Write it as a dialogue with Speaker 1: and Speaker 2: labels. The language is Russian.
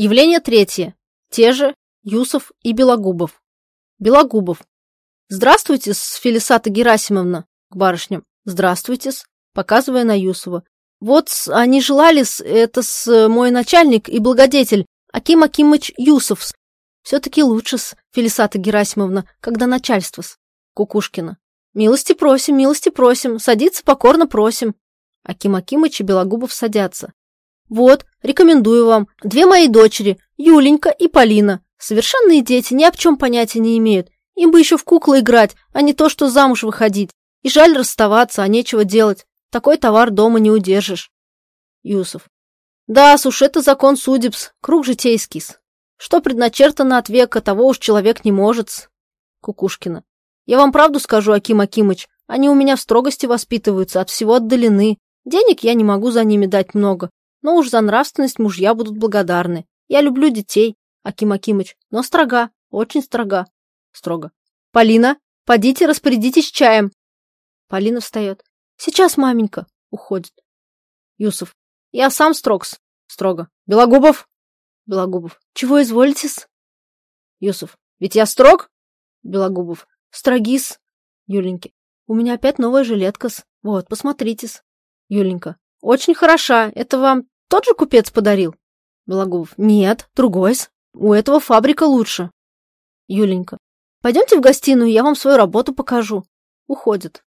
Speaker 1: Явление третье. Те же Юсов и Белогубов. Белогубов. Здравствуйте, Фелисата Герасимовна, к барышням. Здравствуйте, показывая на Юсова. Вот они желали, это с мой начальник и благодетель, Аким Акимыч Юсов. Все-таки лучше-с, Фелисата Герасимовна, когда начальство-с. Кукушкина. Милости просим, милости просим, садиться покорно просим. Аким Акимыч и Белогубов садятся. Вот, рекомендую вам, две мои дочери, Юленька и Полина. Совершенные дети ни об чем понятия не имеют. Им бы еще в куклы играть, а не то, что замуж выходить. И жаль расставаться, а нечего делать. Такой товар дома не удержишь. Юсов. Да, уж это закон судебс, круг житейский. Что предначертано от века, того уж человек не может. Кукушкина. Я вам правду скажу, Аким Акимыч, они у меня в строгости воспитываются, от всего отдалены. Денег я не могу за ними дать много, но уж за нравственность мужья будут благодарны. Я люблю детей, Аким Акимыч, но строга, очень строга. Строго. Полина, подите распорядитесь чаем. Полина встает. Сейчас, маменька. Уходит. Юсов. Я сам строгс. Строго. Белогубов. Белогубов. Чего изволитесь? Юсов. Ведь я строг? Белогубов. Строгис. Юленьки. У меня опять новая жилетка-с. Вот, посмотрите-с. Юленька. Очень хороша. Это вам тот же купец подарил? Белогубов. Нет, другой-с. У этого фабрика лучше. Юленька. Пойдемте в гостиную, я вам свою работу покажу. Уходит.